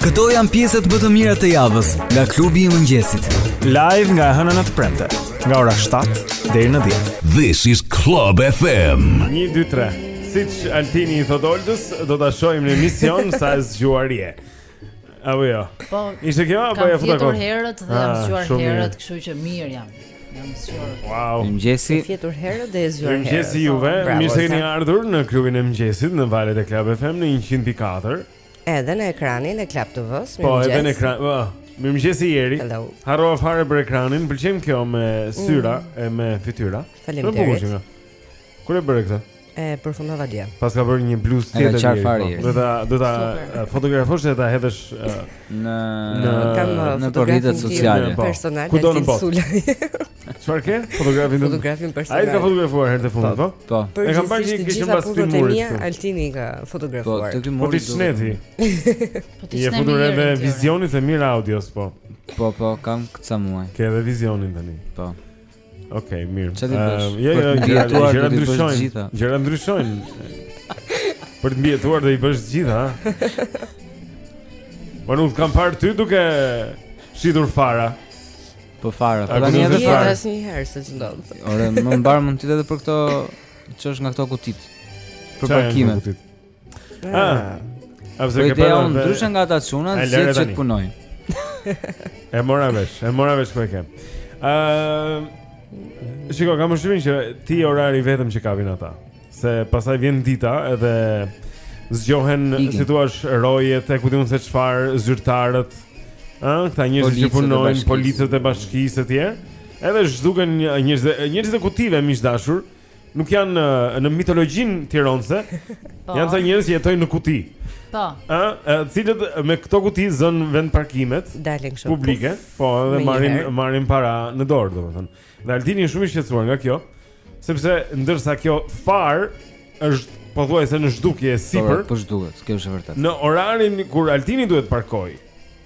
Këto janë pjesët më të mira të javës nga klubi i mëngjesit. Live nga e hëna në të premte, nga ora 7 deri në 10. This is Club FM. 1 2 3. Siç Altini i thotë Oldës do ta shohim në emision sa e zgjuar je. Apo jo. Po. Ishte kjo apo e futa kot? Kam herët dhe jam ah, zgjuar herët, kështu që mirë jam. Jam zgjuar. Wow. Mëngjesi. Kam fjetur herët dhe e zgjuar herët. Mëngjesi juve. Mirë se keni ardhur në klubin e mëngjesit në valët e Club FM në 104. Edhe në ekranin e Club TV-s, mirëmëngjes. Po, edhe në ekran. Po, mirëmëngjesi Eri. Harrova fare për ekranin, pëlqen kjo me syra mm. e me fytyra. Faleminderit. Kur e bëre këtë? E përfundova dje. Paska bërë një bluzë tjetër. Është fare. Po. Do ta do ta fotografosh dhe ta hedhësh në në në rrjetet sociale. Po. Personale. Kudo në botë. Çfarë ke? Fotografin. Fotografin personal. A i ka fotografuar herën të fundit, po? Po. E kam parë që kishte pas filmit. Po mia Altini ka fotografuar. Po ti mori. Po ti shneti. Po ti shneti. Je futur edhe vizionin se mirë audios, po. Po po, kam këca muaj. Ke edhe vizionin tani. Po. Okej, mirë. Çfarë bësh? Ehm, jo, jo, gjërat ndryshojnë. Gjërat ndryshojnë. Për të mbijetuar do i bësh të gjitha. Po nuk kam parë ty duke shitur fara. Po fara, po tani edhe fara. Nuk i dihet asnjëherë se ç'ndodh. Ore, më mban mend ti edhe për këto ç'është nga këto kutitë. Për parkimet. Ah. ah. A vjen ka parë ndryshe nga ata çuna, që punojnë. E mora vesh, e mora vesh ku e kem. Ëm, uh, shiko, kam shumë që ti orari vetëm që kapin ata. Se pastaj vjen dita edhe zgjohen, si thua, rojet e ku di unë se çfarë, zyrtarët, ë, këta njerëz që punojnë, policët e bashkisë etj. Edhe zhduken njerëzit, njerëzit e kutive miq të dashur, nuk janë në mitologjinë tironse, po. janë ca njerëz që jetojnë në kuti. Po. Të cilët me këto kuti zënë vend parkimet. Dalin kështu. Publike, po, edhe marrin marrin para në dorë, domethënë. Dhe Altini është shumë i shqetësuar nga kjo, sepse ndërsa kjo farë është pothuajse në zhdukje e sipër. Po, po zhduket, kjo është e vërtetë. Në orarin kur Altini duhet të parkojë,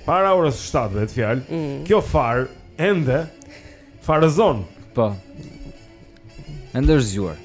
para orës 7 për fjalë, mm. kjo farë ende farëzon. Po. Ende është zgjuar.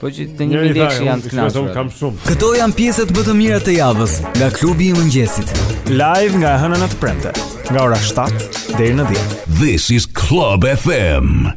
Po që të një mjë që janë të kënaq Unë kam shumë Këto janë pjesët më të mira të javës Nga klubi i mëngjesit Live nga e hëna në të premte Nga ora 7 deri në 10 This is Club FM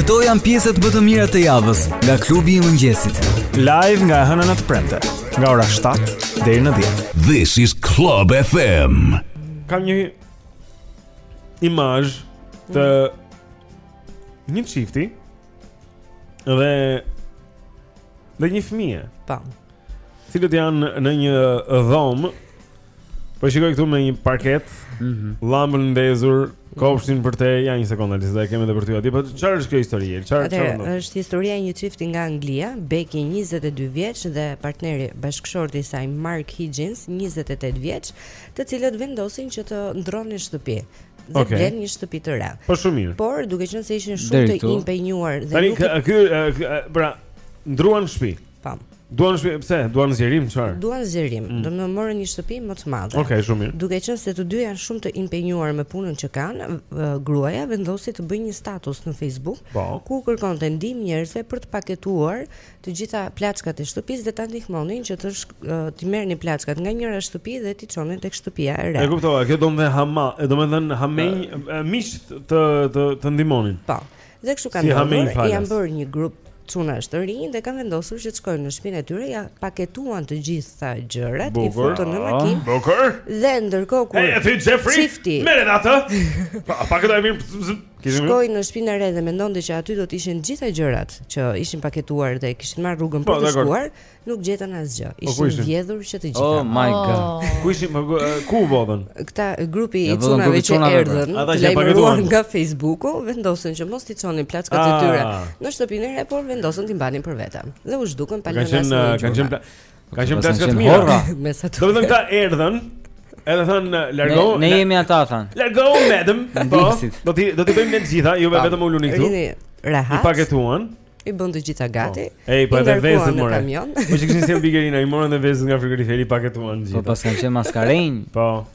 Këto janë pjesët më të mira të javës nga klubi i mëngjesit. Live nga e hëna në të premte, nga ora 7 deri në 10. This is Club FM. Kam një imazh të një çifti Dhe dhe një fëmijë. Po. Të cilët janë në një dhomë. Po shikoj këtu me një parket, mm -hmm. llambën ndezur, kopshtin përtej, ja një sekondë, lisi do e kemi edhe për ty aty. Po çfarë është kjo histori? Çfarë çfarë ndodh? Është historia e një çifti nga Anglia, Becky 22 vjeç dhe partneri bashkëshorti i saj Mark Higgins 28 vjeç, të cilët vendosin që të ndërronin shtëpi. dhe okay. blen një shtëpi të re. Po shumë mirë. Por duke qenë se ishin shumë të impenjuar dhe Tani, nuk Tani ky pra ndërruan shtëpi. Po. Duan shtëpi, pse? Duan zgjerim çfarë? Duan zgjerim. Mm. Do të marrin një shtëpi më të madhe. Okej, okay, shumë mirë. Duke qenë se të dy janë shumë të impenjuar me punën që kanë, gruaja vendosi të bëjë një status në Facebook po. ku kërkonte ndihmë njerëzve për të paketuar të gjitha plaçkat e shtëpisë dhe ta ndihmonin që të t'i merrnin plaçkat nga njëra shtëpi dhe t'i çonin tek shtëpia e re. E kuptova, kjo domethënë hama, domethënë miqtë të të të ndihmonin. Po. Dhe kështu kanë bërë, si janë bërë një grup çunash të rinj dhe kanë vendosur që të shkojnë në shtëpinë e tyre, ia paketuan të gjitha gjërat, i futën në makinë. Ah, bukur. Dhe ndërkohë kur Hey, Jeffrey, çifti. Merret atë. Pa, paketojmë. Shkoi në shtëpinë e re dhe mendonte që aty do të ishin të gjitha gjërat që ishin paketuar dhe kishin marrë rrugën për po, të shkuar, nuk gjetën asgjë. Po, i kishin vjedhur që të gjitha. Oh my god. Oh. Ku ishin po, ku vodhën? Këta grupi i çunave që erdhën, ata që paketuan nga Facebooku, vendosën që mos t'i çonin plaçkat e ah. tyre në shtëpinë e re, por vendosën t'i mbanin për vete. Dhe u zhdukën pa lënë asnjë. Kanë qenë Po kanë qenë plaçka të mira. Me sa të. Domethënë këta erdhën. Edhe thonë largohu. Ne, ne jemi ata thonë. Largohu madam. Po. Do t'i do t'i bëjmë ne të gjitha, ju vetëm uluni këtu. Rrini rehat. I paketuan. I bënë të gjitha gati. Po. Ej, po edhe vezët more. Po çikishin si bigerina, i morën edhe vezët nga frigoriferi, i paketuan gjithë. Po paskan qenë maskarenj. Po.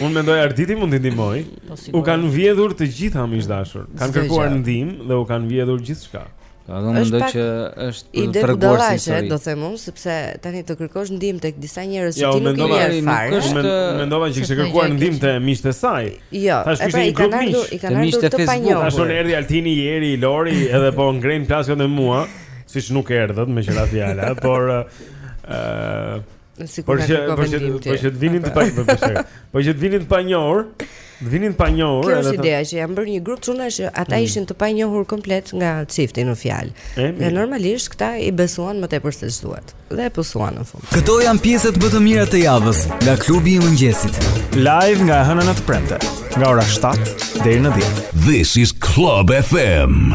Unë mendoj Arditi mund t'i ndihmojë. Po, u kanë vjedhur të gjitha miq të dashur. Kanë kërkuar ndihmë dhe u kanë vjedhur gjithçka. Ka dhënë mendoj që është për të treguar si histori. Domethënë sepse tani të kërkosh ndihmë tek disa njerëz që ti nuk i njeh fare. Jo, mendova, mendova që kishte kërkuar ndihmë te miqtë e saj. Jo, e pra i kanë ardhur, i kanë ardhur të panjohur. Tash kur erdhi Altini, Jeri, Lori, edhe po ngrenin plaçkat me mua, siç nuk erdhët me qira fjala, por ë Sikur të kemi vendim ti. Po që të vinin të panjohur. Po që të vinin të panjohur. Të vinin të panjohur. Kjo është ideja që janë bërë një grup çuna që ata hmm. ishin të panjohur komplet nga çifti në fjalë. Dhe normalisht këta i besuan më tepër se ç'duhet. Dhe e pësuan në fund. Këto janë pjesët më të mira të javës nga klubi i mëngjesit. Live nga e hëna në të premte, nga ora 7 deri në 10. This is Club FM.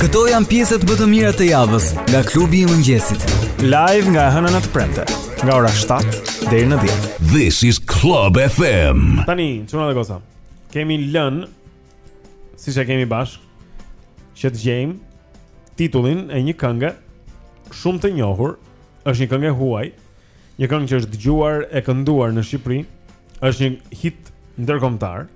Këto janë pjesët më të mira të javës nga klubi i mëngjesit. Live nga e hëna në të premte, nga ora 7 deri në 10. This is Club FM. Tani, çuna dhe goca. Kemi lënë siç e kemi bashkë që të gjejmë titullin e një kënge shumë të njohur, është një këngë e huaj Një këngë që është dëgjuar e kënduar në Shqipëri, është një hit ndërkombëtar.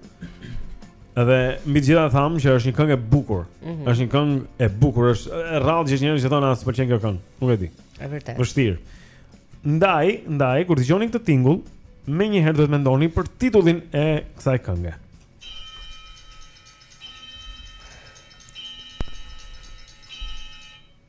Edhe mbi të gjitha thamë që është një këngë e bukur. Mm -hmm. Është një këngë e bukur, është e rrallë të gjesh njerëz që thonë s'më pëlqen kjo këngë. Nuk e di. Është vërtet. Vështirë. Ndaj, ndaj kur dëgjoni këtë tingull, menjëherë do të mendoni për titullin e kësaj kënge.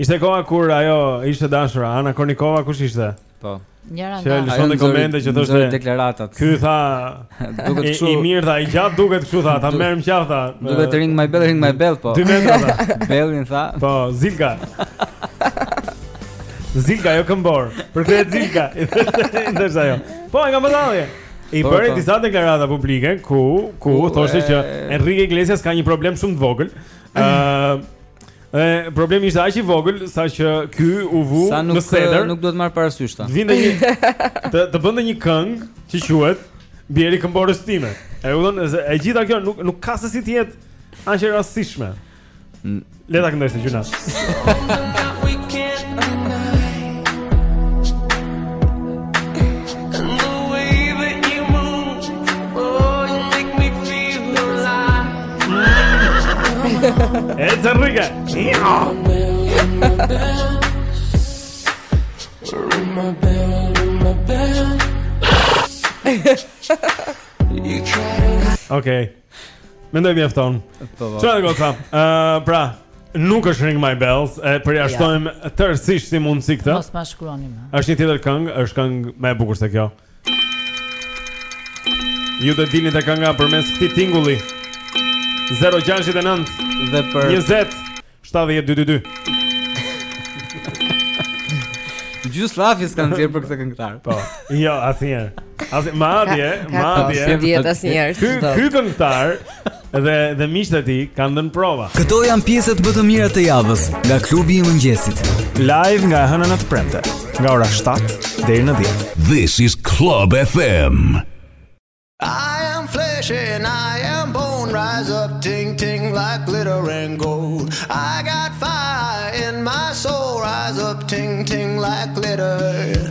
Ishte koha kur ajo ishte e dashura, Ana Kurnikova kush ishte? Po. Njëra nga. Që në komente që thoshte deklaratat. Ky tha duket kështu. I mirë tha, i gjatë duket kështu tha, të merr më qafë tha. Duhet të ring my bell, ring my bell po. Dy metra tha. Bellin tha. Po, Zilka. Zilka jo këmborë. Për këtë Zilka. Ndërsa ajo. Po, e kam pasur. I po, bëri po. disa deklarata publike ku ku thoshte që Enrique Iglesias ka një problem shumë të vogël. Ëh, E problemi ishte aq i vogël sa që ky u vu sa nuk, në sedër. Sa nuk duhet marrë parasysh tha. Vinte një të të bënte një këngë që quhet Bjeri këmborës time. Edhe e gjitha kjo nuk nuk ka se si të jetë aq e rastësishme. Le ta këndoj se gjynah. It's Enrique Okej Mendoj mjafton Çuna goca Pra Nuk është Ring My Bells, e përjashtojmë ja. tërësisht si mundësi këtë. Mos ma shkruani më. Është një tjetër këngë, është këngë më e bukur se kjo. Ju do shkoni te kënga përmes këtij tingulli. 069 dhe për 20 7222. Gjysmë llafi s'kanë nxjerrë për këtë këngëtar. Po. Jo, asnjëherë. As madje, madje. Ky këngëtar Dhe dhe miqtë e tij kanë dhënë prova. Këto janë pjesët më të mira të javës nga klubi i mëngjesit. Live nga e hëna në të premte, nga ora 7 deri në 10. This is Club FM. I am flesh and I am bone rise up ting ting like glitter and gold. I got fire in my soul rise up ting ting like glitter.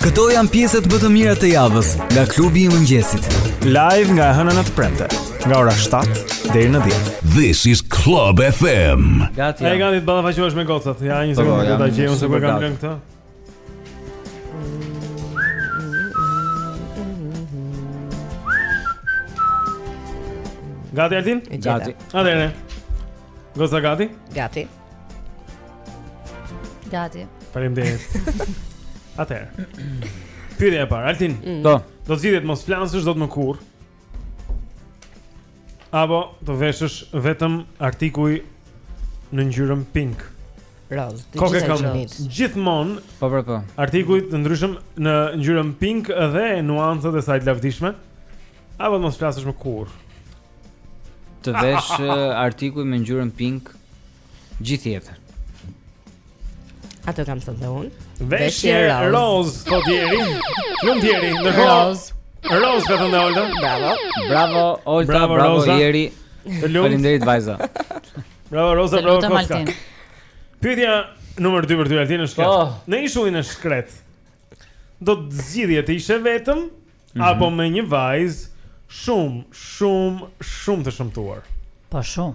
Këto janë pjesët më të mira të javës nga klubi i mëngjesit. Live nga e hëna në të premte, nga ora 7 deri në 10. This is Club FM. Gati. A je gati të ballafaqohesh me gocat. Ja, një po, po, sekondë do ta gjejmë se ku e kam lënë këtë. Gati Altin? Gati. Atëherë. Goca gati? Gati. Gati. Faleminderit. Atëherë. Pyetja e parë, Altin. Mm. Do. Do të zgjidhje të mos flasësh dot më kurrë. Apo të veshësh vetëm artikuj në ngjyrën pink. Roz, ti je i Gjithmonë, po po po. Artikuj të ndryshëm në ngjyrën pink dhe nuancat e saj të lavdishme. Apo të mos flasësh më kurrë. Të vesh artikuj me ngjyrën pink Gjithë jetën. Atë kam thënë dhe unë. Veshje roz, po Jeri. Nuk di Jeri, në roz. Roz ka thënë Olga. Bravo. Bravo Olga, bravo, bravo Jeri. Faleminderit vajza. Bravo Roza, bravo Koska. Pyetja numër 2 për ty Altin është kjo. Oh. Në ishullin e shkretë. Do të zgjidhje të ishe vetëm mm -hmm. apo me një vajzë shumë, shumë, shumë të shëmtuar. Po shumë.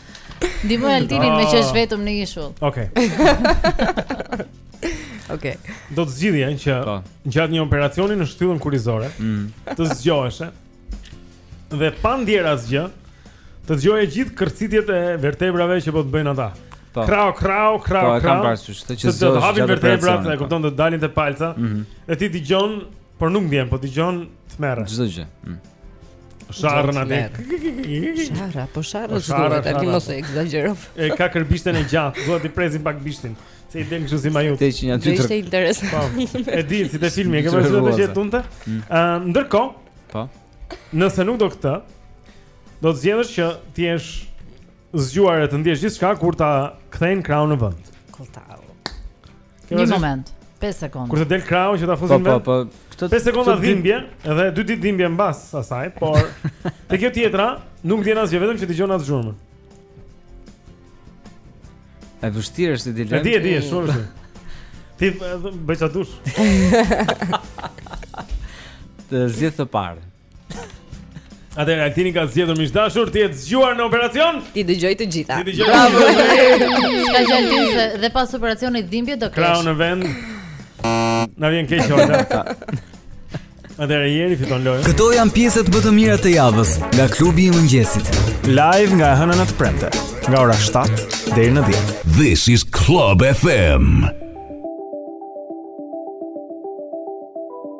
Ndihmoje Altinin meqë është ah. vetëm në ishull. Okej. Okej. Do të zgjidhje që po. gjatë një operacioni në shtyllën kurrizore, mm. të zgjoheshe. Dhe pa ndier asgjë, të dëgjoje gjithë kërcitjet e vertebrave që po të bëjnë ata. Po. Krau, krau, krau, krau. Po e kam parasysh, të që zgjohesh. Të hapin vertebrat, e kupton të dalin te palca. Mm -hmm. Dhe ti dëgjon Por nuk ndjen, po dëgjon tmerrë. Çdo gjë. Mm. Sharrën atë. Sharra, po sharra po ç'do ti aty mos e ekzagjero. E ka kërbishten e gjatë, do t'i presin pak bishtin. Se i dem kështu si maju. Te që një aty. Ishte interesant. Po. E di si te filmi, e ke parë atë që tunte? Ë, mm. ehm, ndërkohë, po. Nëse nuk do këtë, do të zgjedhësh që të jesh zgjuar e të ndjesh gjithçka kur ta kthejnë krahun në vend. Kultau. Një moment. 5 sekonda. Kur të del krahu që ta fusin në vend. Po, po, këtë 5 sekonda dhimbje dhe 2 ditë dhimbje mbas asaj, por te kjo tjetra nuk ndjen asgjë vetëm që dëgjon atë zhurmën. E vështirë është dilemë. E di, e di, është shumë vështirë. Ti bëj ça të dush. Të zgjidh të parë. Atëherë, Altini ka zgjedhur miq të dashur, të jetë zgjuar në operacion? T'i dëgjojë të gjitha. T'i dëgjojë të gjitha. Ska që Altini se dhe pas operacionit dhimbje do kesh. Krahu në vend. Na vjen keq Ora. Atëherë Jeri fiton lojën. Këto janë pjesët më të mira të javës nga klubi i mëngjesit. Live nga e hëna në të premte, nga ora 7 deri në 10. This is Club FM.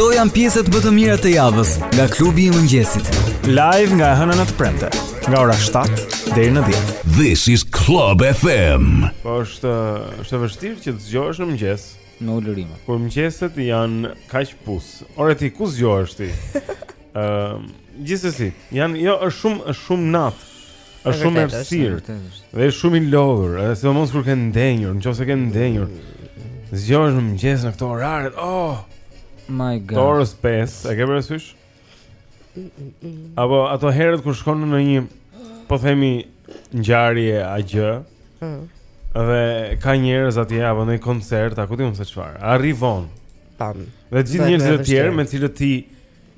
Këto janë pjesët më të mira të javës nga klubi i mëngjesit. Live nga e hëna në të premte, nga ora 7 deri në 10. This is Club FM. Po është është e vështirë që të zgjohesh në mëngjes me ulërim. Kur mëngjeset janë kaq pus. Ora ti kur zgjohesh ti? Ëm, gjithsesi, janë jo është shumë është shumë natë. Është shumë errësirë. Dhe je shumë i lodhur, edhe sidomos kur ke ndenjur, në qoftë se ke ndenjur. Zgjohesh në mëngjes në këto oraret. Oh, My god. Të orës 5, e ke parasysh? Apo ato herët kur shkon në një po themi ngjarje a gjë. Mm. Dhe ka njerëz atje apo në një koncert, a ku di unë se çfarë. Arri vonë. Pam. Dhe të gjithë njerëzit e tjerë me të cilët ti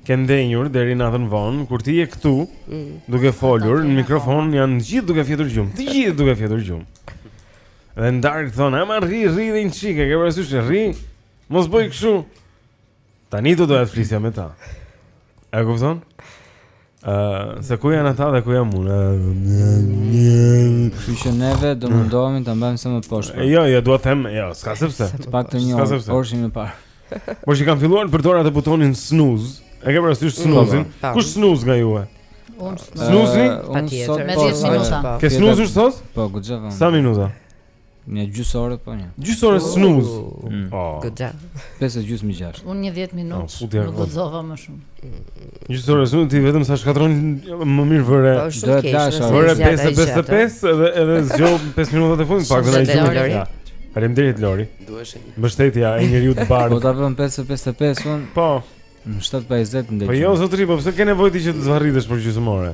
ke ndenjur deri natën vonë, kur ti je këtu mm. duke folur në mikrofon janë të gjithë duke fjetur gjumë. Të gjithë duke fjetur gjumë. Dhe ndërkohë thonë, "E ma rri, rri dhe një çikë, e ke parasysh rri? Mos bëj kështu." Tani do doja të flisja me ta. E kupton? se ku janë ata dhe ku jam unë. Kështu që neve do mundohemi ta mbajmë sa më poshtë. Jo, jo, dua të them, jo, s'ka se pse. Të paktën një orë më parë. Po shih kam filluar të përdor atë butonin snooze. E ke parasysh snoozin? Po, po, Kush snooz nga ju? Unë snoozi? Patjetër. Me 10 minuta. Ke snoozur sot? Po, guxova. Sa minuta? Një gjysë orë po një. Gjysë orë snuz. Mm. Oh. Good job. Pesë gjysë më gjashtë. Unë një 10 minutë. Oh, nuk guxova më shumë. Gjysë orë snuz ti vetëm sa shkatërron më mirë vëre. Po, do të dash. Vëre 555 edhe edhe zgjoj 5 minutat e fundit të paktën. Faleminderit Lori. Duheshin. Mbështetja e njeriut të bardhë. Do ta vë 555 unë. Po. Në 7:20 ndaj. Po jo zotri, po pse ke nevojë ti që të zvarritesh për gjysmë ore?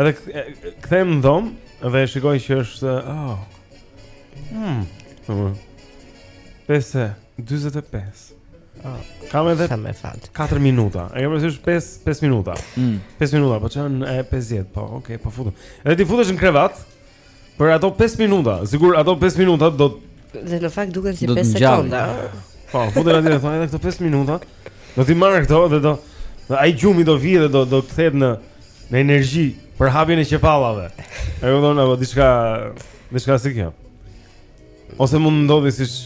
Edhe kthehem në dhomë dhe e shikoj që është oh. Hmm. Oh. Pesë e 45. Oh. Kam edhe Sa më fal. 4 minuta. E kam përsëritur 5 5 minuta. Mm. 5 minuta, po çohem e 50, po, okay, po futem. Edhe ti futesh në krevat? Për ato 5 minuta, sikur ato 5 minuta do dhe në fakt duken si 5 sekonda. Po, futem aty thua edhe këto 5 minuta. Do t'i marr këto dhe do ai gjumi do vijë dhe do do kthehet në në energji për hapjen e qepallave. E kupton apo diçka diçka si kjo. Ose mund ndodhë siç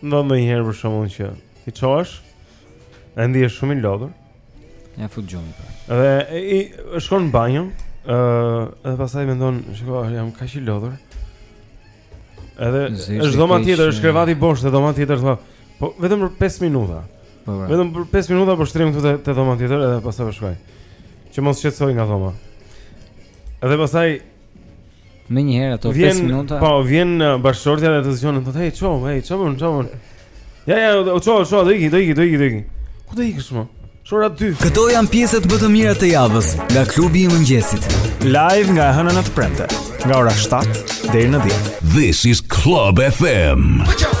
Ndonjëherë për shembull që Ti çohesh Ndihesh shumë i lodhur Ia fut gjumit prapë. Dhe e, ik, shkon në banjo uh, Edhe pastaj mendon Shko, jam kaq i lodhur Edhe është dhoma tjetër është krevati bosh Dhe dhoma tjetër thua Po vetëm për 5 minuta po, pra. Vetëm për 5 minuta Po shtrihem te te dhoma tjetër Edhe pastaj po shkoj Që mos qetsoj nga dhoma Edhe pastaj Menjëherë ato 5 minuta. Po vjen uh, bashkëshortja dhe të zgjon thotë, "Hey, çohu, hey, çohu, çohu, çohu." Ja, ja, o çohu, çohu, do iki, do iki, do iki, do iki. Ku do ikësh më? Është ora dy. Këto janë pjesët më të mira të javës nga klubi i mëngjesit. Live nga e hëna në të premte, nga ora 7 deri në 10. This is Club FM. Put your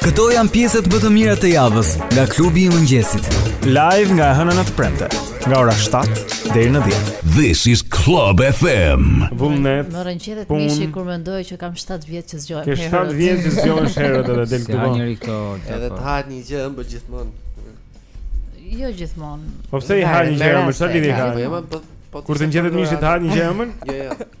Këto janë pjesët më të mira të javës nga klubi i mëngjesit. Live nga e hëna në të premte, nga ora 7 deri në 10. This is Club FM. Vullnet. Më rrëqethet pun... mishi kur mendoj që kam 7 vjet që zgjohem herët. Ke 7 vjet që zgjohesh herët edhe del këtu. Ja njëri këto. Edhe të hahet një gjë e ëmbël gjithmonë. Jo gjithmonë. Po pse të hahet një gjë e ëmbël? Çfarë lidhje ka? Po, po, po, Kur të ngjethet mishi të hahet një gjë e ëmbël? Jo, jo.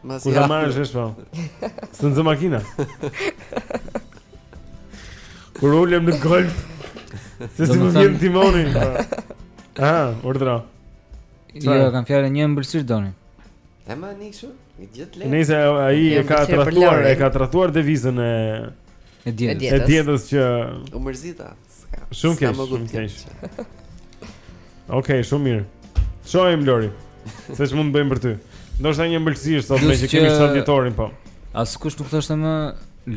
Kur ta marrësh vesh po. S'ë nxë makina. Kur ulem në golf. Se si më vjen timoni. Ah, urdhëro. Jo, ja, kam fjalën një ëmbëlsirë doni. Ema nisur, i gjithë lehtë. Nejse ai e ka tradhtuar, e ka tradhtuar devizën e e dietës. E dietës që u mërzita. Shumë keq, shumë keq. Okej, shumë mirë. Shohim Lori. Se ç'mund të bëjmë për ty? Ndoshta një ëmbëlsirë sot meqë kemi sot ditorin po. Askush nuk thoshte më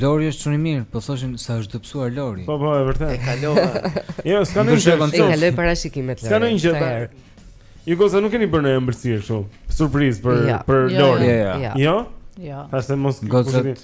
Lori është shumë i mirë, po thoshin se është dëpsuar Lori. Po po, e vërtetë. E kalova. Jo, s'ka më gjë. E kaloj parashikimet Lori. S'ka më gjë. Ju goca nuk keni bërë ndonjë ëmbëlsirë kështu. Surprizë për për Lori. Jo. Jo. Pastaj mos gocat.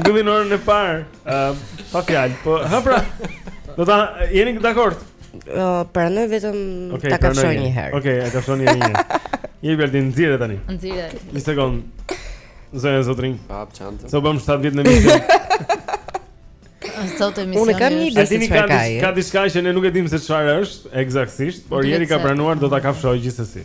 Mbyllin orën e parë. Ëm, pa fjalë, po ha pra. Do ta hani dakord? Uh, pranoj vetëm okay, ta kafshoj një herë. Okej, okay, e kafshoj një herë. Jeri nxirre tani. Nxirre. Një sekondë. Zënë zotrin. Hap çantën. Sa bëmë 7 vjet në emision. Sot emisioni. Unë kam një ide se çfarë ka. Ka diçka që ne nuk e dimë se çfarë është, eksaktësisht, por Jeri ka pranuar që ta kafshoj gjithsesi.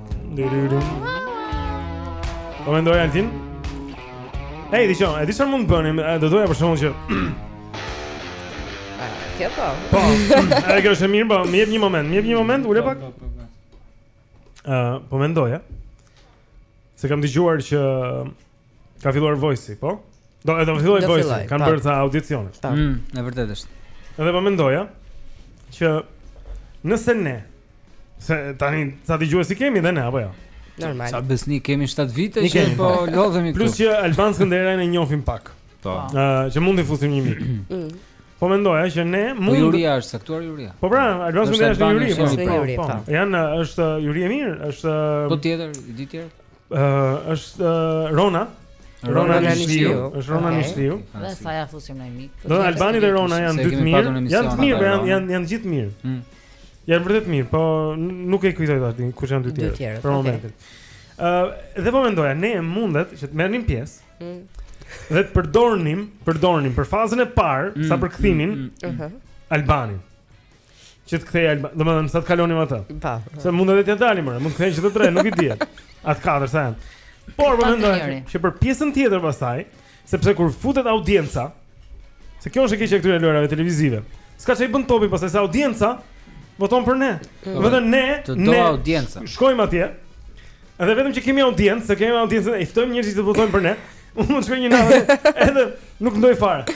Po mendoja Altin. Hey, dëgjo, e di çfarë mund të bënim? Do doja për shembull që Kjo po. Po. E kjo është e mirë, po më jep një moment, më jep një moment, ule po, pak. Po, po, Ëh, po mendoja. Se kam dëgjuar që Ka filluar Voice po? Do edhe të fillojë Voice, kanë bërë ca audicione. Ëh, mm, e vërtetë është. Edhe po mendoja që nëse ne se tani ca dëgjues i kemi dhe ne apo jo. Normal. Ca besnik kemi 7 vite që po, po lodhemi këtu. Plus që Alban Skënderajn e njohim pak. Po. Ëh, që mund të fusim një mik. Mm. Po mendoja që ne po mund Po juria është caktuar juria. Po pra, Alban Skënderaj është juri. Po, po. Janë është juri e mirë, është Po tjetër, di tjetër. është Rona. Rona Nishliu, është Rona Nishliu. Dhe sa ia fusim një mik. Do Albani dhe Rona janë dy të mirë. Janë të mirë, janë janë janë të gjithë mirë. Mm. Janë vërtet mirë, po nuk e kujtoj tash kush janë dy të tjerë për momentin. Ë, dhe po mendoja, ne mundet që të merrnim pjesë. Mm. Dhe të përdornim, përdornim për fazën e parë, mm, sa për kthimin, Albanin. Që të kthehet Albani, domethënë sa të kalonim atë. Po. Se mund edhe t'ia dalim, mund të kthehen që të tre, nuk i dihet. A të katër sa janë. Por po mendoj që për pjesën tjetër pastaj, sepse kur futet audienca, se kjo është e keqja e këtyre lojërave televizive. S'ka ç'i bën topi pastaj se audienca voton për ne. Mm. Vetëm ne, ne audienca. Shkojmë atje. Edhe vetëm që kemi audiencë, se kemi audiencën, i ftojmë njerëzit të votojnë për ne. Unë mund të shkoj një natë, edhe nuk këndoj fare.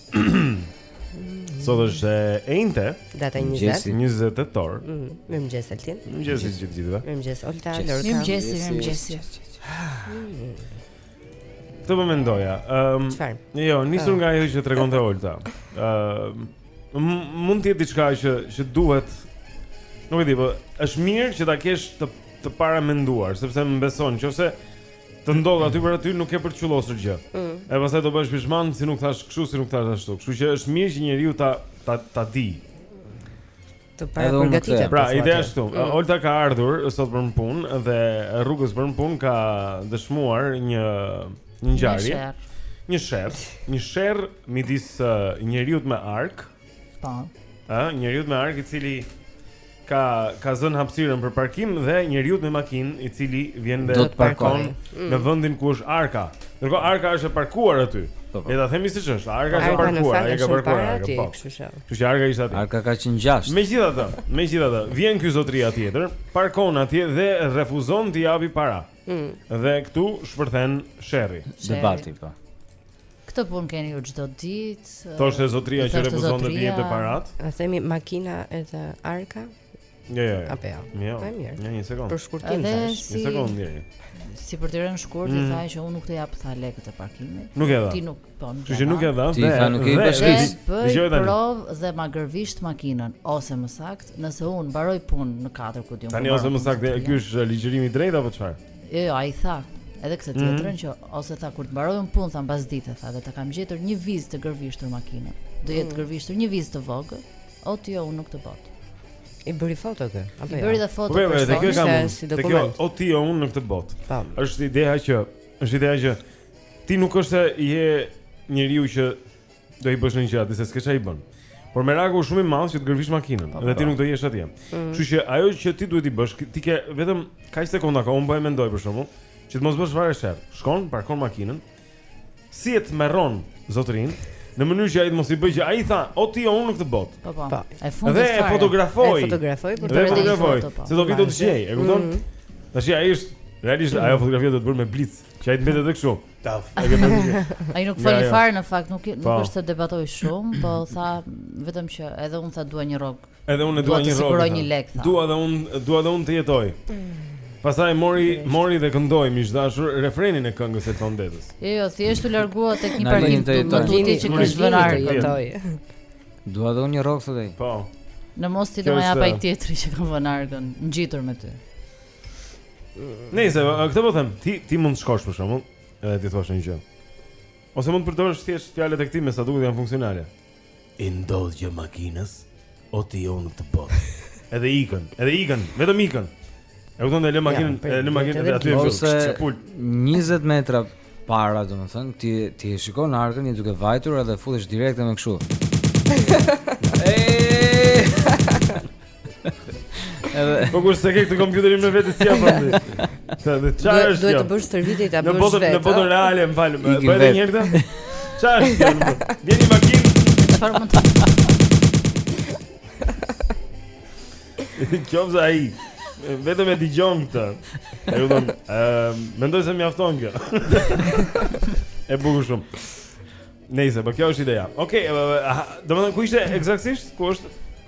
Sot është e enjte Data 20 20 tetor mm, Mirëmëngjes Altin Mirëmëngjes gjithë gjithë Mirëmëngjes Olta Mirëmëngjes Mirëmëngjes Këtë po mendoja ehm, Çfarë? Jo, nisur nga ajo që tregonte Olta ehm, Mund të jetë diçka që, që duhet Nuk e di, po është mirë që ta kesh të, të paramenduar Sepse më beso në qoftë se Të ndodh aty për aty nuk ke për të qullosur gjë. Mm. E pastaj do bëhesh pishman si nuk thashë kështu si nuk thashë ashtu. Kështu që është mirë që njeriu ta ta ta dijë. Të parapërgatitet. Pra, ideja është këtu. Mm. Olta ka ardhur sot për në punë dhe rrugës për në punë ka dëshmuar një një ngjarje. Një sherr, një sherr midis uh, njeriut me ark. Mm Pa. Ë, njeriu me arkë i cili ka ka zënë hapësirën për parkim dhe njeriu me makinë i cili vjen dhe parkon në mm. vendin ku është arka. Ndërkohë arka është e parkuar aty. Po, po. Le ta themi siç është, arka është e parkuar, ai ka parkuar aty, po. Kështu që. Kështu që arka ishte aty. Arka ka qenë gjashtë. Megjithatë, megjithatë, vjen ky zotria tjetër, parkon atje dhe refuzon t'i japi para. Mm. Dhe këtu shpërthen sherri. Debati, po. Këtë punë keni ju çdo ditë. Thoshte zotria që refuzon t'i japë paratë. A themi makina edhe arka? Jo, jo. Apo jo. Jo. Më mirë. Një, një sekond. Për shkurtim tash. Një sekond deri. Si për të rënë shkurt, mm. i tha që unë nuk të jap tha lekët e parkimit. Nuk e dha. Ti nuk po. Ti që nuk e dha. Ti tha nuk e ke bashkisë. Dëgjo tani. Provo dhe ma gërvisht makinën ose më saktë, nëse unë mbaroj punë në 4 ku diun. Tani ose më saktë, ky është ligjërimi i drejtë apo çfarë? Jo, jo, ai tha edhe këtë mhm. tjetrën mm -hmm. që ose tha kur të mbaroj un punë tha mbasdite tha dhe ta kam gjetur një vizë të gërvishtur makinën. Do jetë mm -hmm. gërvishtur një vizë të vogël. O ti o unë në këtë botë. I bëri foto kë? Apo jo? I bëri dhe foto. Po, po, po, kjo kam. Si dokument. Kjo, o ti o unë në këtë botë. Është ideja që është ideja që ti nuk është se je njeriu që Do i bësh një gjë aty se s'ke ça i bën. Por meraku është shumë i madh që të gërvisht makinën dhe ti nuk do jesh atje. Mm. Kështu që ajo që ti duhet të bësh, ti ke vetëm kaq sekonda kohë, unë po e mendoj për shkakun, që të mos bësh fare sherr. Shkon, parkon makinën. Si e tmerron zotrin? Në mënyrë që ai të mos i bëjë që ai tha, o ti o unë në këtë botë. Po po. po. E fundit fare. Dhe e fotografoi. E fotografoi për të fotografoi. Po. Se do vi do të gjej, e kupton? Mm. Tash ai është realisht ajo fotografia do të bërë me blic, që ai të mbetet edhe kështu. Taf, e ke përgjigje. Ai nuk foli fare në fakt, nuk nuk po. është se debatoi shumë, po tha vetëm që edhe unë tha dua një rrogë. Edhe unë dua një rrogë. Dua të siguroj një lek. Tha. Dua dhe unë, dua dhe unë të jetoj. Pastaj mori mori dhe këndoi miq dashur refrenin e këngës së Ton Dedës. Jo, jo, thjesht u largua tek një parkim më tutje që kish vënar jetoj. Dua dhe unë një rrogë thotë ai. Po. Në mos ti do më japë ai tjetri që ka vënë arkën, ngjitur me ty. Nëse këtë po them, ti ti mund të shkosh për shembull, edhe t'i thuash një gjë. Ose mund të përdorësh thjesht fjalët e këtij me sa duket janë funksionale. I ndodh gjë makinës o ti o unë në këtë botë. edhe ikën, edhe ikën, vetëm ikën. E kupton dhe lë makinën, ja, lë makinën dhe aty ose 20 metra para, domethënë, ti ti e shikon arkën i duke vajtur edhe futesh direkt me kështu. Ej! Edhe po kur s'e ke këtë kompjuterin me vete si apo ti? Sa do të çash? Do të bësh stërvitje ta bësh vetë. Në botën reale, më fal, bëj edhe një herë këtë. Çash. Vjen një makinë. Çfarë mund të? Kjo bëza, ai. Vetëm e dëgjon këtë. Të lutem, ehm, mendoj se mjafton kjo. E bukur shumë. Nejse, po kjo është ideja. Okej, okay, domethënë ku ishte eksaktësisht? Ku është?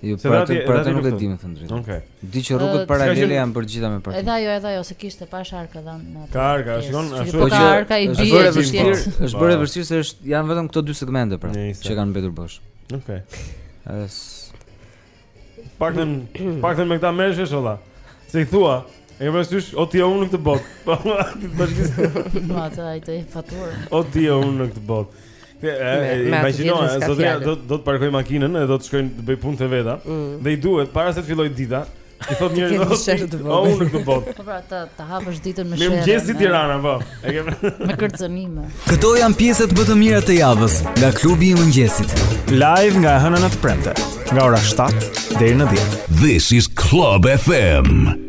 Jo, pra pra atë pra nuk e di me thënë të drejtën. Okej. Di që rrugët paralele janë bërë të gjitha me parti. Edhe ajo, edhe ajo se kishte pa sharkë dhën në. Ka arka, shikon, ashtu po ka arka i bie. Është vështirë, është bërë vështirë se është janë vetëm këto dy segmente pra që kanë mbetur bosh. Okej. As. Paktën, paktën me këta meshë shola. Se i thua, E kam parasysh, o ti o unë në këtë botë Po, ti të bashkisë Po, atë ajtë e faturë O ti o unë në këtë botë Imagjino, zotëria do, do të parkojë makinën Dhe do të shkojë të bëjë punët e veta mm. Dhe i duhet, para se të fillojë dita I thotë njëri do të O unë në këtë botë Po pra, ta, ta hapësh ditën me sherr Mirëmëngjesi Tirana, po Me kërcënime. Këto janë pjesët më të mira të javës nga klubi i mëngjesit. Live nga e hëna në të premte, nga ora 7 deri në 10. This is Club FM.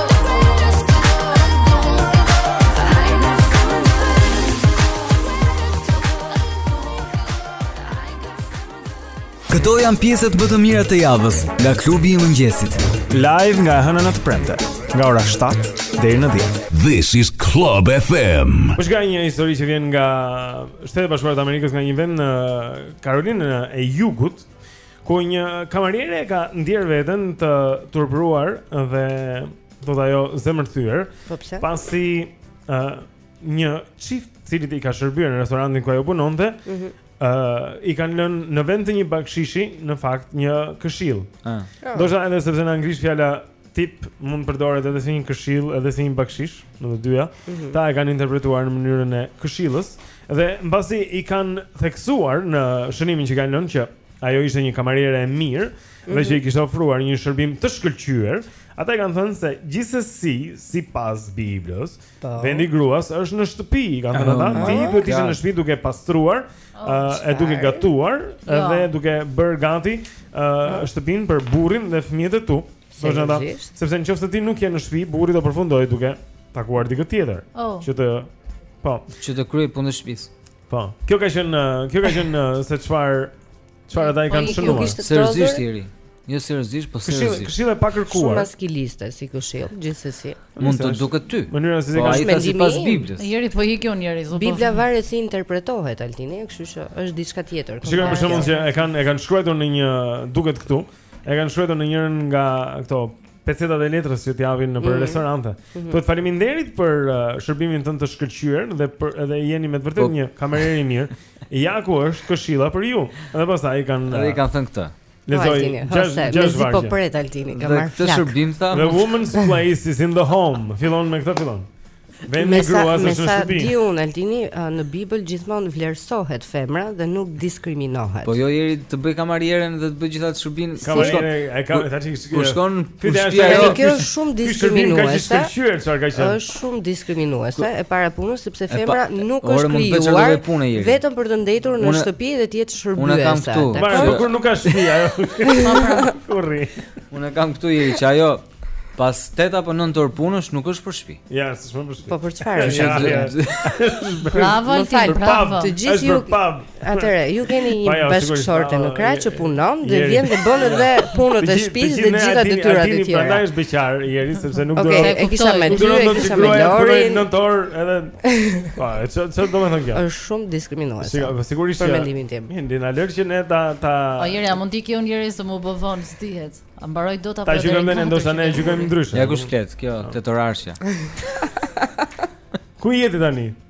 Këto janë pjesët më të mira të javës nga klubi i mëngjesit. Live nga e hëna në të premte, nga ora 7 deri në 10. This is Club FM. Po, s'ka një histori që vjen nga Shtetet e Bashkuara të Amerikës nga një vend në Karolinën e Jugut. Ku një kamariere ka ndjerë veten të turpëruar dhe thotë ajo zemërthyer po pasi ë uh, një çift të cilit i ka shërbyer në restorantin ku ajo punonte ë mm -hmm. uh, i kanë lënë në vend të një bakshishi në fakt një këshillë. Ëh. Ah. Do të thosha edhe sepse në anglisht fjala tip mund të përdoret edhe si një këshillë, edhe si një bakshish, në të dyja. Mm -hmm. Ata e kanë interpretuar në mënyrën e këshillës dhe mbasi i kanë theksuar në shënimin që i kanë lënë që ajo ishte një kamariere e mirë mm -hmm. dhe mhm. që i kishte ofruar një shërbim të shkëlqyer, ata i kanë thënë se gjithsesi sipas Biblës, Po. Vendi i gruas është në shtëpi, i kanë thënë ata. Ti duhet të ishe në shtëpi duke pastruar, oh, uh, e duke gatuar jo. dhe duke bërë gati uh, shtëpinë për burrin dhe fëmijët e tu. Ata, sepse në qoftë se ti nuk je në shtëpi, burri do përfundojë duke takuar dikë tjetër. Oh. Që të po, që të kryejë punën e shtëpisë. Po. Kjo ka qenë, kjo ka qenë se çfarë Çfarë ata i kanë shënuar? Seriozisht i ri. Jo seriozisht, po seriozisht. Këshillë, këshillë e pa kërkuar. Shumë maskuliste si këshillë, gjithsesi. Mund të duket ty. Mënyra se si po, ka shpjeguar sipas Biblës. Jeri po ikë unë Jeri zot. Bibla varet si interpretohet Altini, kështu që është diçka tjetër. Shikoje për shembull që e kanë e kanë shkruar në një duket këtu, e kanë shkruar në njërën nga këto pecetat e letrës që të japin në për mm. restorante. Mm -hmm. Faleminderit për uh, shërbimin tënd të shkëlqyer dhe për edhe jeni me të vërtetë po. një kamarier i mirë. Ja ku është këshilla për ju. Dhe pastaj kanë Dhe i kanë thënë këtë. Lexoji, gjashtë vargje. Lexoji, po prit Altini, ka marrë flak. Dhe këtë shërbim tha... The woman's place is in the home. Fillon me këtë fillon. Vendi i gruas është në shtëpi. Me sa di unë, Altini, në Bibël gjithmonë vlerësohet femra dhe nuk diskriminohet. Po jo, Jeri të bëjë kamarieren dhe të bëjë gjithë atë shërbim. Kamariere, e ka, e ta që i shkërë. Ku shkon, ku shkërë. Kjo është shumë diskriminuese. Kjo është shumë diskriminuese. Kjo është shumë diskriminuese e para e punës sepse femra pa, nuk është krijuar vetëm për të ndenjur në shtëpi dhe të jetë shërbyese. Unë kam këtu. Para nuk kur nuk ka shtëpi ajo. Po, pra. Kurri. Unë kam këtu Jeri që ajo pas 8 apo 9 orë punës nuk është për shtëpi. Ja, s'është për shtëpi. Po për çfarë? Bravo, ti, bravo. Të gjithë ju. Atëherë, ju keni një bashkëshorte në krah që punon dhe vjen dhe bën edhe punët e shtëpisë dhe gjitha detyrat e tjera. Prandaj është beqar Jeri sepse nuk do. Okej, e kisha me ty, e kisha me Lorin. 9 orë edhe. Po, çfarë do të thotë kjo? Është shumë diskriminuese. Po, sigurisht. Për mendimin tim. Mirë, ti na lër që ne ta ta O Jeri, a mund të iki unë Jeri se m'u bë vonë, s'dihet. A mbaroj dot apo do të. Ta gjykojmë ne, ndoshta ne gjykojmë ndryshe. Ja kush flet, kjo tetorarshja. Ku je ti tani?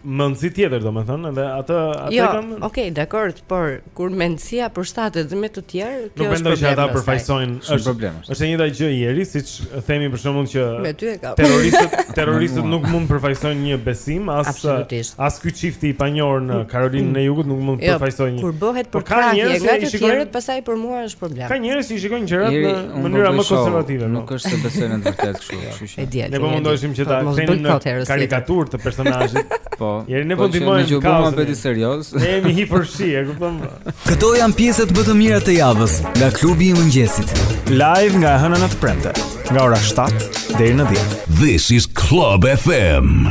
Mendësi tjetër, domethënë, dhe atë, atë jo, kam... Jo, okej, okay, por kur mendësia përshtatet dhe me të tjerë, kjo është problem. Nuk mendoj që ata përfaqësojnë, është, është problem. është e e njëjta gjë Jeri, siç themi për shembull që terroristët, terroristët nuk mund të përfaqësojnë një besim, as, as ky çifti i panjohur në Karolinën e Jugut nuk mund jo, përfaqësojë një. Kur bëhet përkrahje, nga të tjerët, pastaj për mua është problem. Ka njerëz që i shikojnë gjërat në mënyra më konservative. Po. Nuk është se besojnë në të vërtetë kështu, E di atë. Ne po mundoheshim që ta kthenim në karikaturë të personazhit. Po. Jeri ne po, po ndihmojmë ju bëmë më bëti serioz. Ne jemi hi për shi, e kupton? Këto janë pjesët më të mira të javës nga klubi i mëngjesit. Live nga e hëna në të premte, nga ora 7 deri në 10. This is Club FM.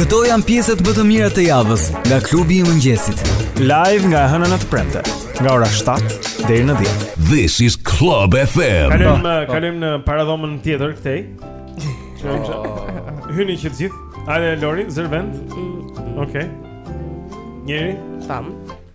Këto janë pjesët më të mira të javës nga klubi i mëngjesit. Live nga e hëna në të premte, nga ora 7 deri në 10. This is Club FM. Kalojmë, po. kalojmë në paradhomën tjetër këtej. Shumë që. Hyni që të gjithë. Hajde Lori, zër vend. Mm, mm. Okej. Njeri, tam.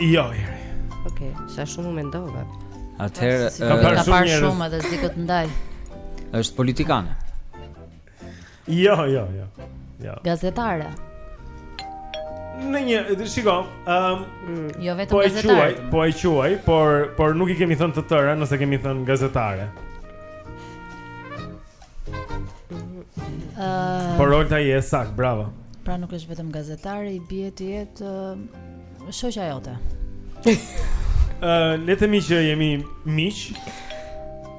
Jo, jo. Okej, sa shumë u mendova. Atëherë ka parë shumë njerëz. Shumë edhe si këtë. A. Është politikane. Jo, jo, jo. Jo. Gazetare. Në një, shiko, um, jo vetëm po gazetare. Po e quaj, po e quaj, por por nuk i kemi thënë të tëra, nëse kemi thënë gazetare. Uh, Por Olta je e saktë, bravo. Pra nuk është vetëm gazetare, i bie të jetë uh, shoqja jote. Ë, uh, le të themi që jemi miq.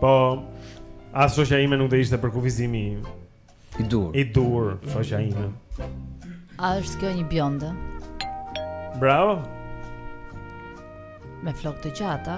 Po as shoqja ime nuk do ishte përkufizimi i duhur. I duhur, shoqja ime. A është kjo një bjonde? Bravo. Me flokë të gjata,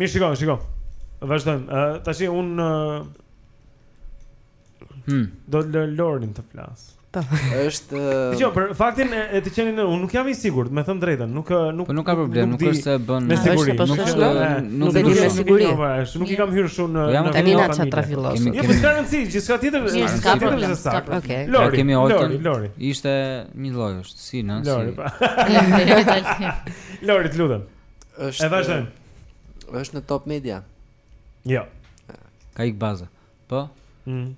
Mirë shiko, shiko. Vazhdojmë. Uh, tash unë uh, hmm. do të lë Lorin të flas. Po. Është uh... Jo, për faktin e, e të qenit, unë nuk jam i sigurt, me thënë të drejtën, nuk nuk po nuk ka problem, nuk, nuk është se bën me siguri, nuk është nuk, nuk, nuk, me siguri. Jo, nuk i kam hyrë shumë në jam tani na ça trafilos. Jo, po s'ka rëndësi, gjithçka tjetër s'ka problem. Okej. Lori, kemi Lori, Lori. Ishte një lloj është, si në. Lori. Po. Lori, të lutem. Është E vazhdojmë. Është në Top Media. Jo. Ka ikur baza. Po? Mm.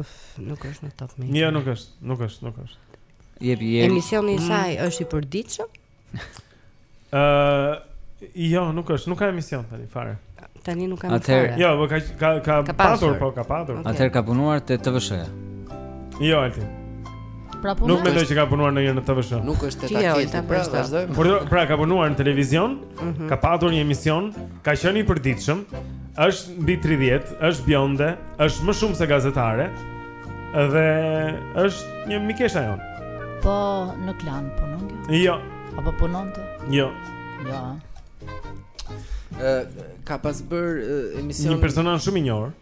Uf, nuk është në Top Media. Jo, nuk është, nuk është, nuk është. Jep, jep. Emisioni i mm. saj mm. është i përditshëm? Ëh, uh, jo, nuk është, nuk ka emision tani fare. Tani nuk ka fare. Jo, po ka ka ka, ka patur, po ka patur. Okay. Atëherë ka punuar te TVSH. Jo, Alti. Pra punon. Nuk mendoj që ka punuar ndonjëherë në TVSH. Nuk është te takesa, pra vazhdojmë. Por jo, pra ka punuar në televizion, mm -hmm. ka patur një emision, ka qenë i përditshëm, është mbi 30, është bjonde, është më shumë se gazetare dhe është një mikesha jonë. Po në Klan punon kjo? Jo. Apo punonte? Jo. Jo. ka pas bër emision një personazh shumë i njohur.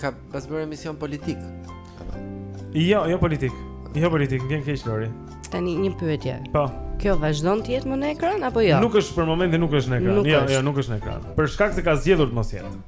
Ka pas bër emision politik. Jo, jo politik. Jo politik, më vjen keq Lori. Tani një pyetje. Po. Kjo vazhdon të jetë më në ekran apo jo? Nuk është për momentin nuk është në ekran. Nuk jo, është. jo, nuk është në ekran. Për shkak se ka zgjedhur të mos jetë.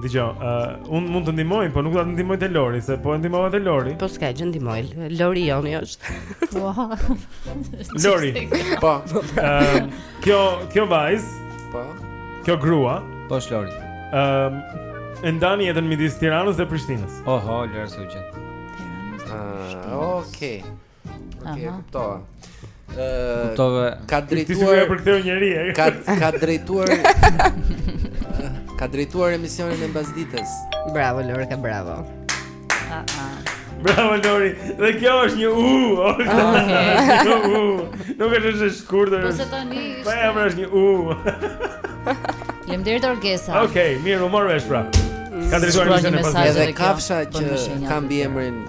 Dëgjo, uh, unë mund të ndihmoj, po nuk do të ndihmoj te Lori, se po e ndihmova te Lori. Po s'ka gjë ndihmoje. Lori joni është. Po. Lori. Po. Ëm, kjo kjo vajzë. Po. Kjo grua. Po është Lori. Ëm, e ndan jetën midis Tiranës dhe Prishtinës. Oho, Lori s'u gjet. Tiranës. Ah, okay. Okej, okay, kuptova. Kuptove. Ka drejtuar për këtë njeri. Eh? Ka ka drejtuar. ka drejtuar emisionin e mbasdites. Bravo Lori, bravo. Ah ah. Bravo Lori. Dhe kjo është një u. Nuk është e shkurtër. Po se tani. Po ja pra është një u. Faleminderit Orgesa. Okej, okay, mirë, u mor vesh pra. Ka drejtuar emisionin e mbasdites. Edhe kafsha që ka mbiemrin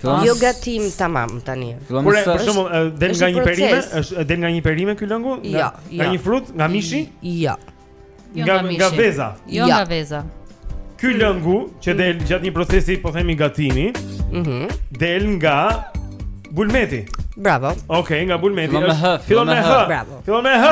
Fillon jo gatim tamam tani. Fillon Por për shembull, del nga një perime, është del nga një perime ky lëngu? Jo, nga, jo. nga një frut, nga mishi? Jo. jo nga nga veza. Jo, jo nga veza. Ky lëngu që del gjatë një procesi, po themi gatimi, ëh, mhm. del nga bulmeti. Bravo. Okej, okay, nga bulmeti. Fillon me h, fillon me h. Bravo. Fillon me h.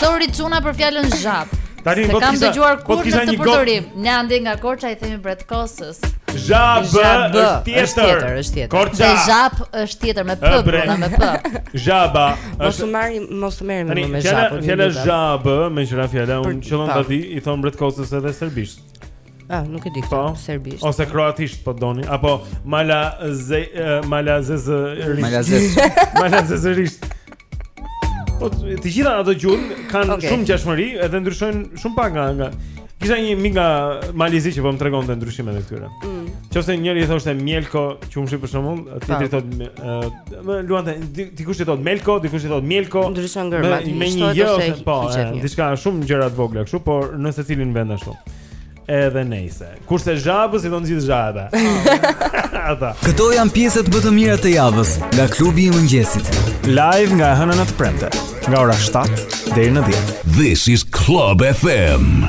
Sorry çuna për fjalën zhap. Tani po kam dëgjuar po kurrë në përdorim. Ne andej nga Korça i themi bretkosës. Zhap është tjetër, është tjetër. Korça. Zhap është tjetër me p, brenda me p. Zhaba. Mos u merr, mos u merrem me zhap. Fjala fjala zhab, meqë ra fjala, unë qëllon ta di, i thonë bretkosës edhe serbisht. Ah, nuk e di këtë po, serbisht. Ose kroatisht po doni, apo mala ze mala zez mala zez mala zezërisht. Po të gjitha ato gjuhë kanë okay. shumë ngjashmëri, edhe ndryshojnë shumë pak nga nga. Kisha një mik nga Mali i Zi që po më tregonte ndryshimet e këtyre. Mm. Qofse njëri i thoshte Mielko, qumështi për shembull, aty i thotë ë, mleko dikush i thotë Melko, dikush i thotë Mielko. Ndryshon gërmat. Me një j ose po, diçka shumë gjëra të vogla kështu, por në secilin vend ashtu. Edhe nejse. Kurse zhabës i thonë gjithë zhabë. Ata. Këto janë pjesët më të mira të javës nga klubi i mëngjesit. Live nga e hëna në të premte, nga ora 7 deri në 10. This is Club FM.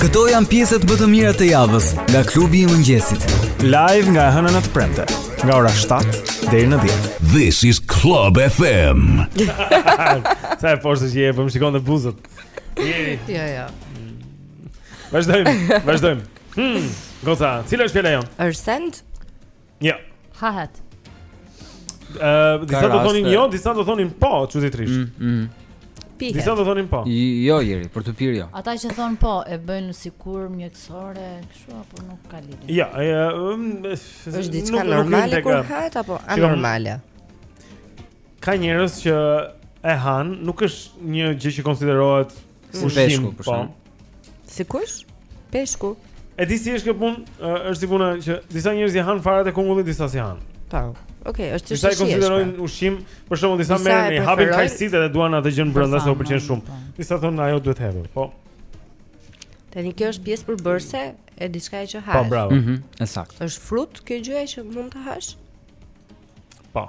Këto janë pjesët më të mira të javës nga klubi i mëngjesit. Live nga e hëna në të premte, nga ora 7 deri në 10. This is Club FM. Sa e poshtë që je, po më shikon te buzët. Jo, jo. Vazhdojmë, vazhdojmë. Hmm, goca, cila është fjala jonë? Arsent? Jo. Hahet. Ëh, disa do thonin jo, disa do thonin po, çuditërisht. Ëh. Mm, mm. Pihet. Disa do thonin po. Jo, Jeri, për të pirë jo. Ata që thonë po e bëjnë sikur mjekësore, kështu apo nuk ka lidhje. Jo, ëh, është diçka normale kur hahet apo anormale. Ka njerëz që e han, nuk është një gjë që konsiderohet Si peshku për po. shkak. Si kush? Peshku. E di si është kjo punë? Është si puna që disa njerëz i han farat e kungullit, disa s'i han. Po. Okej, është çështje. Disa i konsiderojnë pra. ushqim, për shembull disa merren i hapin kajsitë dhe duan atë gjën brenda se u pëlqen shumë. Po. Disa thonë ajo duhet hedhur. Po. Tani kjo është pjesë përbërëse e diçkaje që hash. Po bravo. Mhm, saktë. Është frut kjo gjëja që mund ta hash? Po.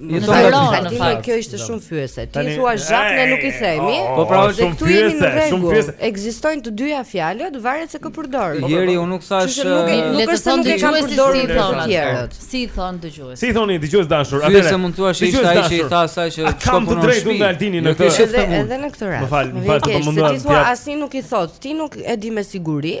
Në Tiranë në fakt. Kjo ishte shumë fyese. Ti thua zhap ne nuk i themi. Oh, po pra oh, është shumë fyese, shumë fyese. Ekzistojnë të dyja fjalët, varet se kë përdor. Po, po, Jeri po. unë nuk thashë nuk nuk është se nuk e kam përdorur të tjerët. Si i thoni dëgjues? Si i thoni dëgjues të dashur? Atëherë. Fyese mund të thuash ishte ai që i tha asaj që shkon punon. Kam të drejtë unë Altini në këtë. Edhe në këtë rast. Më fal, më fal, po mundohem. Ti thua asnjë nuk i thotë. Ti nuk e di me siguri.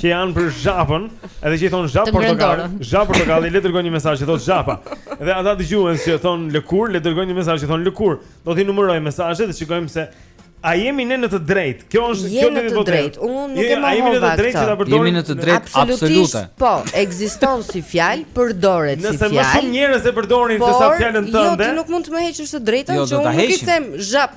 që janë për zhapën, edhe që i thonë zhap portokalli, zhap portokalli, le të dërgojnë një mesazh që thotë zhapa. Dhe ata dëgjues që thonë lëkurë, le të dërgojnë një mesazh që thonë lëkurë. Do t'i numërojmë mesazhet dhe shikojmë se A jemi ne në të drejtë? Kjo është kjo në të drejtë. Unë nuk e mohova. A jemi në të drejtë që ta përdorim? Jemi në të drejtë absolute. Po, ekziston si fjalë, përdoret si fjalë. Nëse më shumë njerëz e përdorin se sa fjalën jo, tënde. Jo, ti nuk mund të më heqësh të drejtën, jo, që unë nuk i them zhap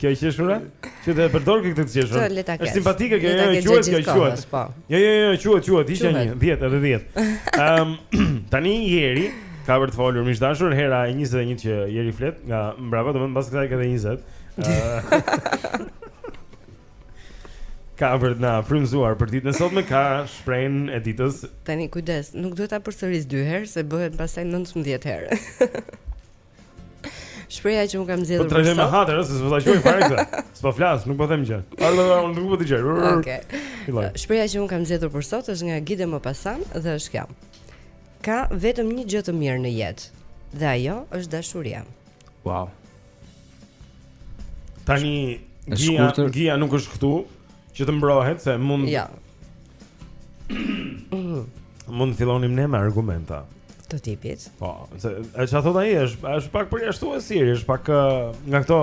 Kjo e qeshura? Që të përdor këtë të qeshur. Është simpatike kjo, e quhet kjo quhet. Po. Jo, jo, jo, quhet, quhet, isha një 10 edhe 10. Ehm, tani Jeri ka për të folur miq të dashur, hera e 21 që Jeri flet nga mbrapa, domethënë pas kësaj ka edhe 20. Ehm, ka për të na frymëzuar për ditën e sotme ka shprehjen e ditës. Tani kujdes, nuk duhet ta përsëris dy herë se bëhet pastaj 19 herë. Shpreha që unë kam zgjedhur. Po e trajtojmë me hatër, se s'po ta quaj fare këtë. S'po flas, nuk po them gjë. Ardha nga unë nuk po dëgjoj. Okej. Okay. Shprehja që unë kam zgjedhur për sot është nga Guy de Maupassant dhe është kjo. Ka vetëm një gjë të mirë në jetë dhe ajo është dashuria. Wow. Tani Gia, Gia nuk është këtu, Që të mbrohet se mund Ja. mund të fillonim ne me argumenta. Të tipit. Po, se e çfarë thotë ai është, është pak përjashtuese, është pak uh, nga këto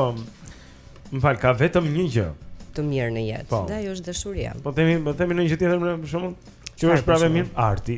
Më fal, ka vetëm një gjë. Të mirë në jetë. Po. Dhe ajo është dashuria. Po themi, po themi në një gjë tjetër për shembull, që Çfarë është prapë për e mirë, arti.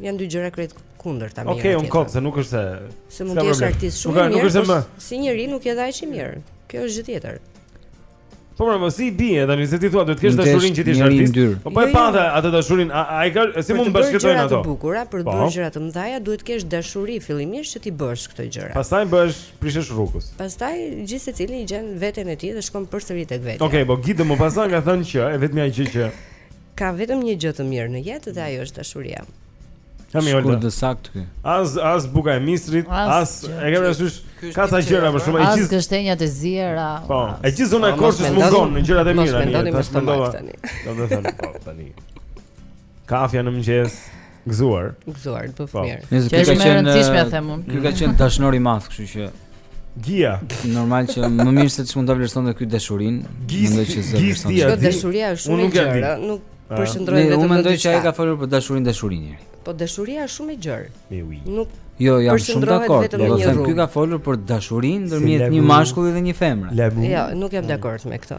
Janë dy gjëra krejt të kundërta me. Okej, unë kot se nuk është se se mund të jesh artist shumë i mirë. Nuk është më. Si njeri nuk je dhe aq i mirë. Kjo është gjë tjetër. Po më mos i bie tani se ti thua duhet të kesh dashurinë që të jesh artist. Po po e jo, jo. patë atë dashurinë, ai ka si mund të bashkëjetojnë ato. Për të bërë të bukura, për të po. bërë gjëra të mëdha, duhet të kesh dashuri fillimisht që t'i bësh këto gjëra. Pastaj bësh prishesh rrugës. Pastaj gjithsecili i gjen veten e tij dhe shkon përsëri tek vetja. Okej, po Guy de Maupassant ka thënë që e vetmja gjë që Ka vetëm një gjë të mirë në jetë dhe ajo është dashuria. Kaq Olta. Shkurt dhe saktë ky. As as buka e misrit, as e ke parasysh ka sa gjëra më shumë e gjithë. As gështenjat e ziera. Po, e gjithë zona e Korçës mungon në gjërat e mira tani. Tash mendova. Domethënë po tani. Kafja në mëngjes. Gëzuar. Gëzuar, të bëftë mirë. Që është më e rëndësishme eh, them unë. Ky ka qenë dashnor i madh, kështu që Gia. Normal që më mirë se ç'mund ta vlerësonte ky dashurinë. Mendoj që zë. Kjo dashuria është shumë e gjerë, nuk ah. përshëndroj vetëm. Unë mendoj që ai ka folur për dashurinë dashurinë e njeriut. Po dashuria është shumë e gjerë. Me uji. Nuk Jo, jam shumë dakord. Do të them ky ka folur për dashurinë ndërmjet një mashkulli dhe një femre. Jo, nuk jam dakord me këtë.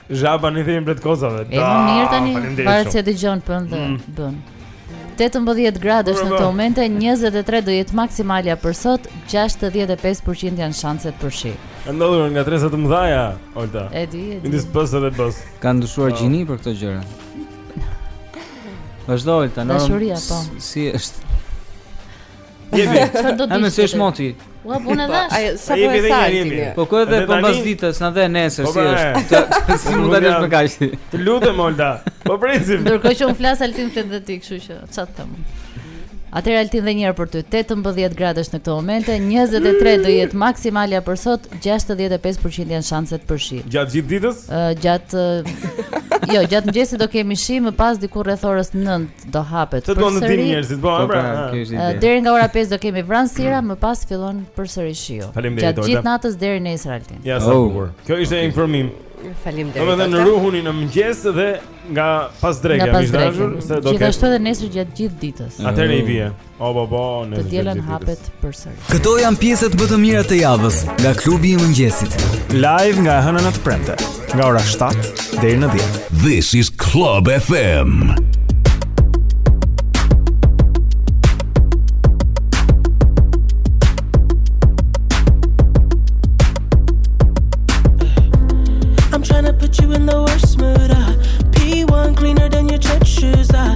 Zhaba në thejnë për të kozave E më mirë tani, para se të dëgjojmë për ndë mm. bën 18 gradë është në këto momente, 23 do jetë maksimalja për sot, 65% janë shanset për shi. E ndodhur nga tresa të mëdhaja, Olta. E di, e di. Indis bësë dhe bësë. Ka ndryshuar oh. gjini për këto gjëra. Vazhdo, Olta. Dashuria, po. Si është? Jemi. Çfarë do të bësh? Është moti. Ua bën edhe. Po, ai sa po e sajti. Po ku edhe po mbas ditës, na dhe nesër po, si pra, është. Si mund ta lësh me kaq ti? Të lutem Olta. Po presim. Ndërkohë që unë flas Altin flet dhe ti, kështu që ç'a të them. Atëherë Altin dhe një herë për ty. 18 gradë është në këtë moment, 23 do jetë maksimalja për sot, 65% janë shanset për shi. Gjatë gjithë ditës? Ë gjatë Jo, gjatë mëngjesit do kemi shi, më pas diku rreth orës 9 do hapet përsëri. Duan të dinë njerëzit, po, po pra. Po, deri nga ora 5 do kemi vranësira, më pas fillon përsëri shiu. Faleminderit. Gjatë gjithë natës deri nesër Altin. Ja sa oh. bukur. Kjo ishte informim. Faleminderit. Domethënë ruhuni në mëngjes dhe nga pasdreka, miq të dashur, se do të. Gjithashtu edhe nesër gjatë gjithë ditës. Atëherë i vije. O bo bo, të dielën hapet përsëri. Këto janë pjesët më të mira të javës nga klubi i mëngjesit. Live nga e hëna në të premte, nga ora 7 deri në 10. This is Club FM. I'm trying to put you in the worst mood. Uh, P1 cleaner than your church shoes. Uh,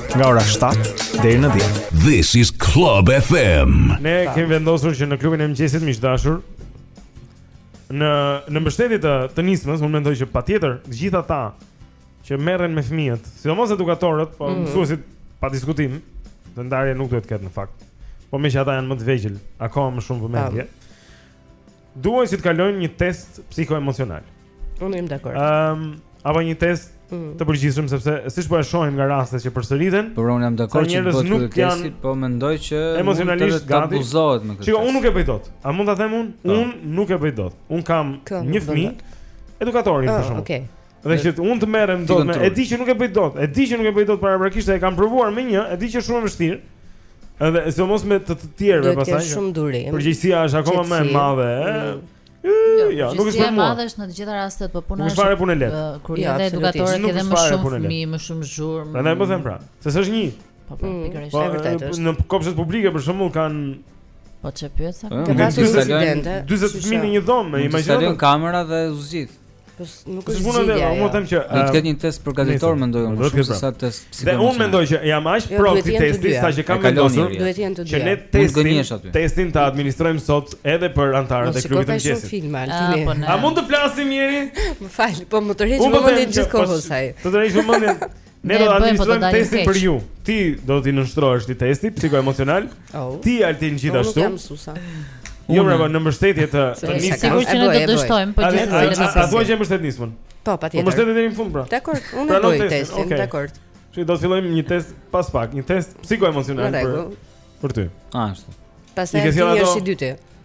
nga ora 7 deri në 10. This is Club FM. Ne kemi vendosur që në klubin e mëngjesit miq të dashur në në mbështetje të të nismës, unë mendoj që patjetër të gjithë ata që merren me fëmijët, sidomos edukatorët, po mm. mësuesit pa diskutim, të ndarje nuk duhet të ketë në fakt. Po meqë ata janë më të vegjël, akoma më shumë vëmendje. Duhet që të kalojnë një test psikoemocional. Unë jam dakord. Ëm, um, apo një test mm. të përgjithshëm sepse siç po e shohim nga rastet që përsëriten. Por unë jam dakord që të bëhet ky test, po mendoj që do të abuzohet me këtë. Shiko, unë nuk e bëj dot. A mund ta them unë? Po. Unë nuk e bëj dot. Unë kam një fëmijë edukatorin për ah, shkak. Okej. Dhe që unë të merrem dot me, e di që nuk e bëj dot, e di që nuk e bëj dot paraprakisht, e kam provuar me një, e di që është shumë e vështirë. Edhe sidomos me të të tjerëve pastaj. Do shumë durim. Përgjegjësia është akoma më e madhe, ëh. Mm. Jo, jo, nuk është për mua. E madhe është në të gjitha rastet, po puna është. Nuk është punë e lehtë. Kur je edukatore ke edhe më shumë fëmijë, më shumë zhurmë. Prandaj po them pra, se s'është një. Po, po, mm. pikërisht, po, e vërtetë është. Në kopshtet publike për shembull kanë Po ç'e pyet sa? Ka pasur incidente. 40 fëmijë në një dhomë, imagjino. Ka kamera dhe u zgjidh. Po nuk është punë vetë, unë them që do të ketë një test për gazetarë mendoj unë, shumë se sa test psikologjik. Dhe unë mendoj që jam aq pro këtë testi sa që kam vendosur. Duhet të jenë të dy. Që ne testin, testin ta administrojmë sot edhe për anëtarët e klubit të mëngjesit. Ah, po A mund të flasim njëri? Më fal, po më tërheq vëmendjen gjithë kohës ai. Të tërheq vëmendjen. Ne do të administrojmë testin për ju. Ti do t'i nënshtrohesh ti testit psikoemocional. Oh. Ti Altin gjithashtu. Jo, më në mbështetje të të nisë. Sigurisht që ne do të dështojmë, po gjithsesi le të shohim. A thua që mbështet nismën? Po, patjetër. Po mbështet deri në fund pra. Dakord, unë pra, do të testin, dakord. Që do të fillojmë një test pas pak, një test psikoemocional për për ty. Ashtu. Pastaj ti je i dyti.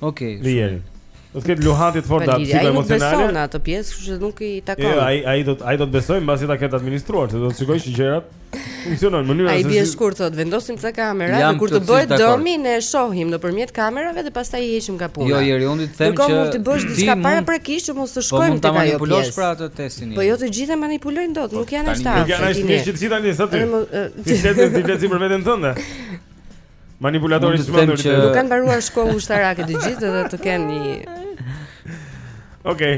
Okej. Okay, Jeri. Do të ketë luhatje të forta psikoemocionale. Ai nuk beson në atë pjesë, kështu që nuk i takon. Jo, ai ai do ai do të besojë mbasi ta ketë administruar, se do të shikojë që gjërat funksionojnë në mënyrë se Ai i bie shkurt thotë, vendosim ca kamera dhe kur të bëhet dëmi ne e shohim nëpërmjet kamerave dhe pastaj i heqim nga puna. Jo, Jeri, unë të them që ti mund të bësh diçka paraprakisht që mos të po shkojmë tek ajo pjesë. Pra atë testin. Po jo të gjithë manipulojnë dot, po, nuk janë ashtu. Nuk janë ashtu të gjithë tani sot. Ti e di për veten tënde. Manipulatori i çmendur. Nuk kanë mbaruar shkollën ushtarake të gjithë dhe të kenë një Okej.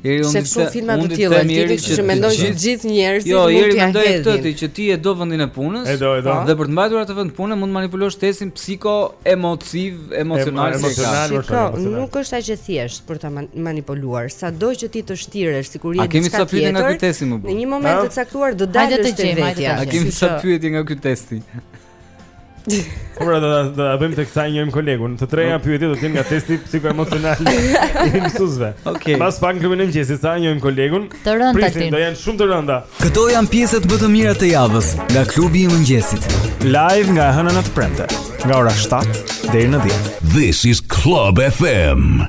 Jeri unë shoh filma të tilla, ti që të mendon që gjithë njerëzit jo, mund ta hedhin. Jo, jeri mendoj këtë ti që ti e do vendin e punës. E do, e do. Po. Dhe për të mbajtur atë vend pune mund të manipulosh testin psikoemotiv, emocional, emocional, emocional. Po, nuk është aq e thjeshtë për ta manipuluar. Sado që ti të shtiresh sikur je diçka tjetër. A kemi ca pyetje nga ky testi më bu? Në një moment të caktuar do dalësh te vetja. A kemi ca pyetje nga ky testi? Por do ta do ta bëjmë tek sa e njohim kolegun. Të treja pyetjet do të jenë nga testi psikoemocional i mësuesve. Okej. Mbas pak në klubin e mëngjesit sa e njohim kolegun. Të rënda Prisni, ti. do jenë shumë të rënda. Këto janë pjesët më të mira të javës nga klubi i mëngjesit. Live nga e Hëna në të Premte, nga ora 7 deri në 10. This is Club FM.